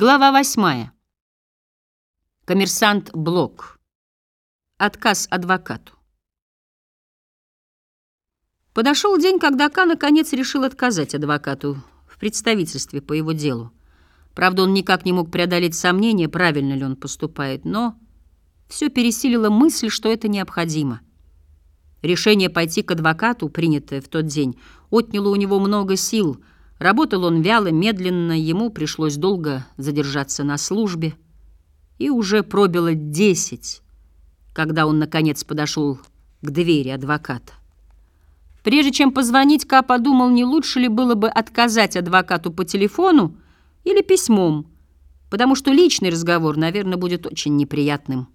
Глава восьмая. Коммерсант Блок. Отказ адвокату. Подошел день, когда Ка наконец решил отказать адвокату в представительстве по его делу. Правда, он никак не мог преодолеть сомнения, правильно ли он поступает, но все пересилило мысль, что это необходимо. Решение пойти к адвокату, принятое в тот день, отняло у него много сил — Работал он вяло, медленно, ему пришлось долго задержаться на службе. И уже пробило десять, когда он, наконец, подошел к двери адвоката. Прежде чем позвонить, Ка подумал, не лучше ли было бы отказать адвокату по телефону или письмом, потому что личный разговор, наверное, будет очень неприятным.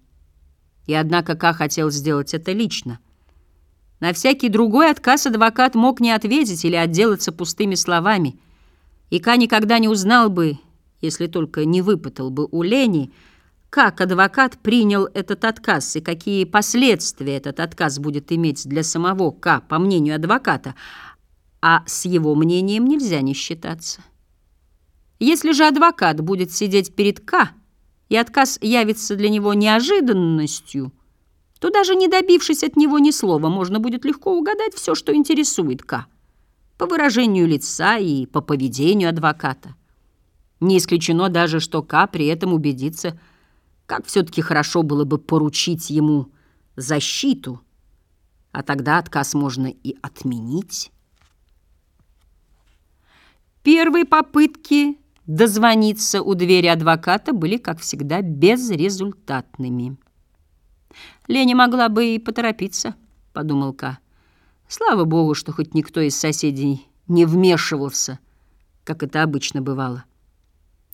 И однако Ка хотел сделать это лично. На всякий другой отказ адвокат мог не ответить или отделаться пустыми словами. И Ка никогда не узнал бы, если только не выпытал бы у Лени, как адвокат принял этот отказ и какие последствия этот отказ будет иметь для самого К, по мнению адвоката, а с его мнением нельзя не считаться. Если же адвокат будет сидеть перед К, и отказ явится для него неожиданностью – то даже не добившись от него ни слова, можно будет легко угадать все, что интересует К. По выражению лица и по поведению адвоката. Не исключено даже, что К при этом убедится, как все-таки хорошо было бы поручить ему защиту, а тогда отказ можно и отменить. Первые попытки дозвониться у двери адвоката были, как всегда, безрезультатными. Леня могла бы и поторопиться, — подумал Ка. Слава богу, что хоть никто из соседей не вмешивался, как это обычно бывало.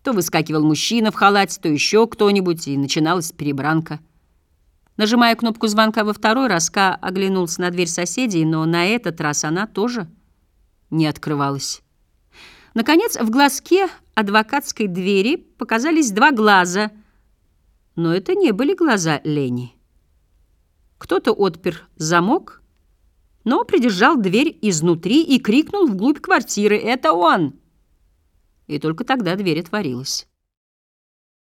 То выскакивал мужчина в халате, то еще кто-нибудь, и начиналась перебранка. Нажимая кнопку звонка во второй раз, Ка оглянулся на дверь соседей, но на этот раз она тоже не открывалась. Наконец, в глазке адвокатской двери показались два глаза, но это не были глаза Лени. Кто-то отпер замок, но придержал дверь изнутри и крикнул вглубь квартиры «Это он!». И только тогда дверь отворилась.